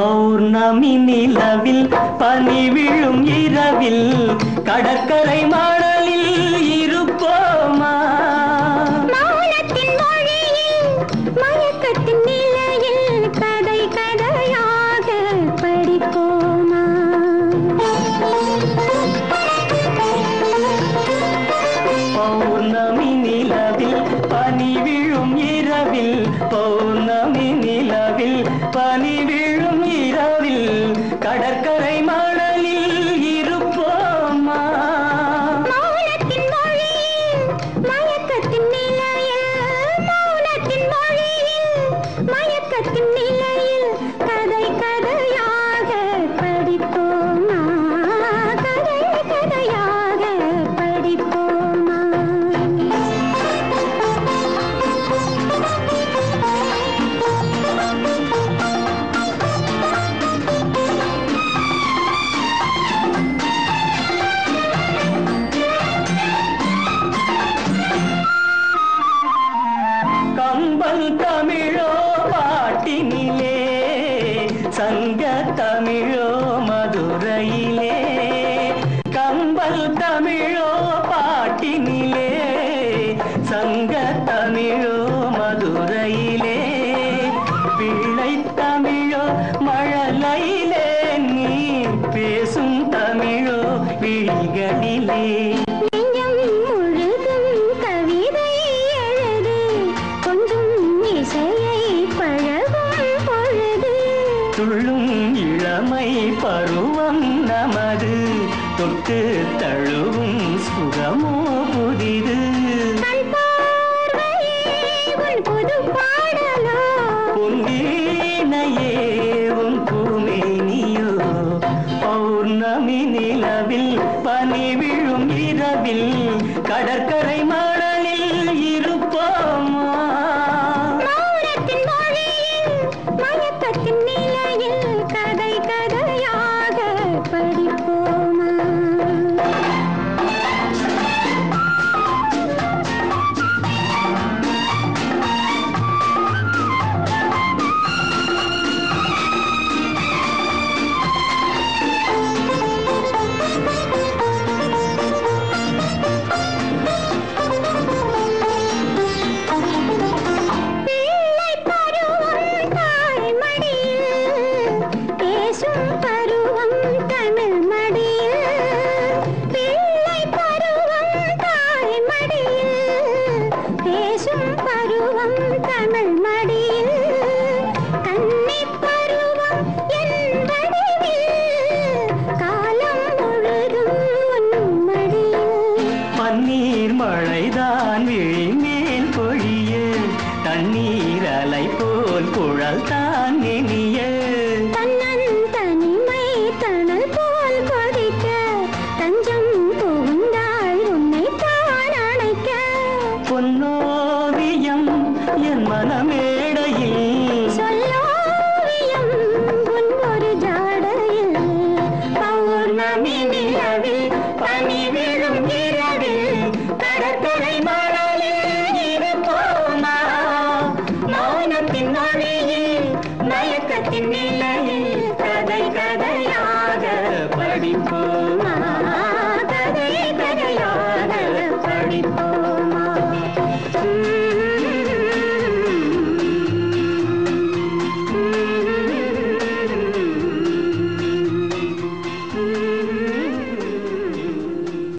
பௌர்ணமி நிலவில் பனி விழும் இரவில் கடற்கரை மாடலில் கடற்கரை தமிழோ பாட்டினிலே சங்க தமிழோ மதுரையிலே கம்பல் தமிழோ பாட்டினிலே சங்க தமிழோ மதுரையிலே பிள்ளை தமிழோ மழலையிலே நீ பேசும் தமிழோ விழிகளிலே. துள்ளும் இளமை பருவம் நமது. தொட்டு தழுவும் சுகமோ புதிது. பனி விழும் இரவில் கடற்கரை மணலில் மடியில் பன்னீர் மழைதான் விழிமேல் பொழிய தண்ணீர் அலை போல் குழல் மனமேடையில். சொல்லோவியம் ஒரு ஜாடையில். பௌர்ணமி நிலவில் பனி விழும் இரவில் கடற்கரை மணலே இருப்போமா? மௌனத்தின் மொழியில் மயக்கத்தின் நிலையில்.